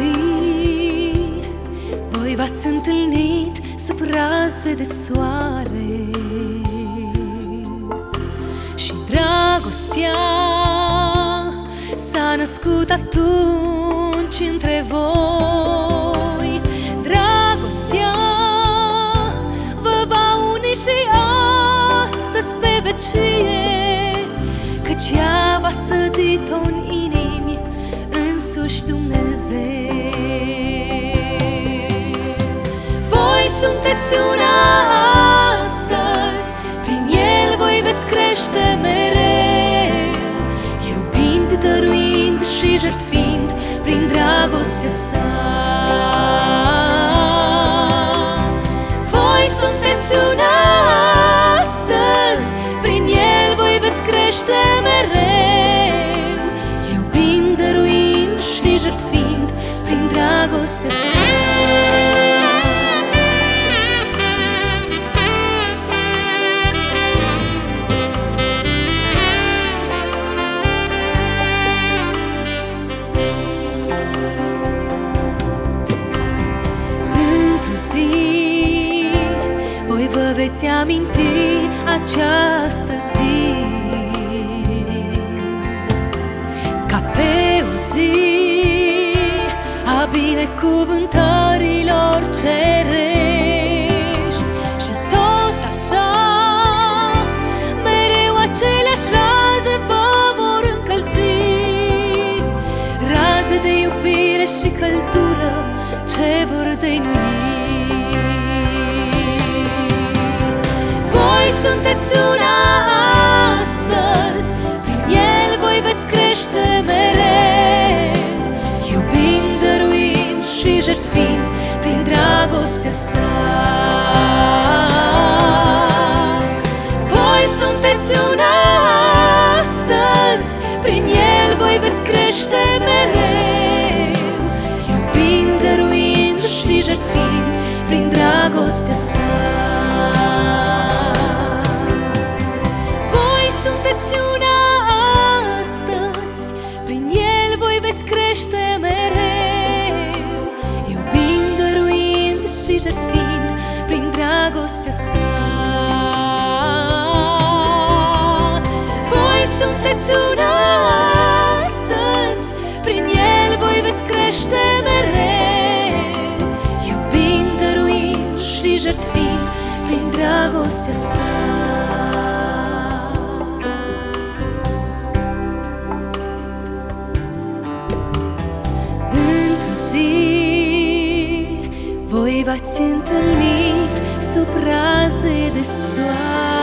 zi. Voi v-ați întâlnit sub raze de soare. Și dragostea s-a născut atunci între voi. Dragostea vă va uni și astăzi pe vecie Căci ea v-a sădit-o în inimă însuși Dumnezeu. Sunteți una astăzi, prin El voi veți crește mereu Iubind, dăruind și jertfind prin dragostea sa. Voi sunteți una astăzi, prin El voi veți crește mereu Iubind, dăruind și jertfind prin dragostea sa vă veți aminti această zi. Ca pe o zi a binecuvântărilor cerești Și tot așa mereu aceleași raze vă vor încălzi. Raze de iubire și căldură ce vor dăinui Voi sunteți una astăzi, prin El voi veți crește mereu Iubind, dăruind și jertfind prin dragostea sa. Voi sunteți una astăzi, prin El voi veți crește mereu Iubind, dăruind și jertfind prin dragostea sa Voi sunteți una astăzi, prin El voi veți crește mereu. Iubind, dăruind și jertfind prin dragostea sa. Într-o zi voi v-ați întâlnit sub raze de soare